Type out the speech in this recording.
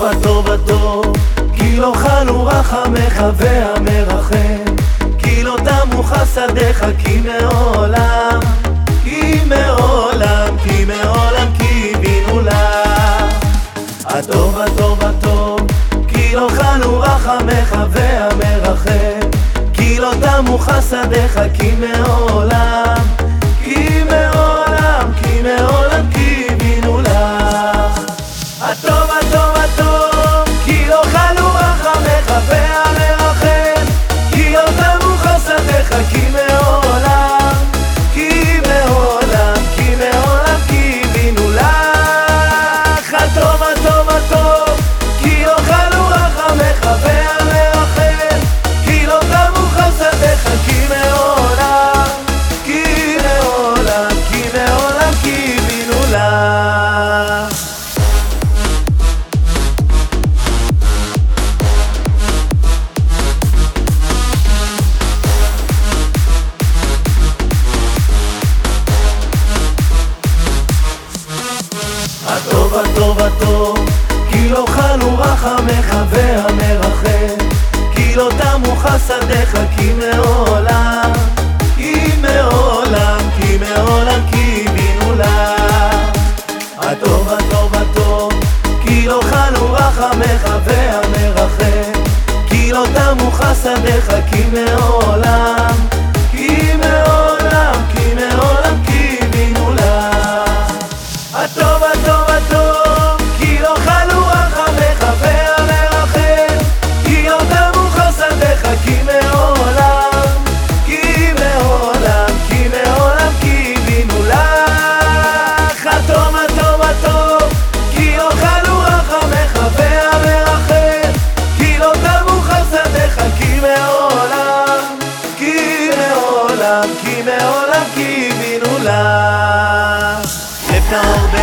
הטוב הטוב הטוב כי לא חלו רחמך והמרחם. כי לא תמו חסדיך כי מעולם כי מעולם כי מעולם קיווינו לך הטוב הטוב הטוב כי לא חלו רחמך והמרחם. כי לא תמו חסדיך כי מעולם חסדיך כי מעולם כי מעולם כי מעולם קיווינו לך. הטוב הטוב הטוב כי לא חלו רחמך והמרחם כי לא תמו חסדיך כי מעולם מעולם כי מעולם קיווינו לך. לב טהור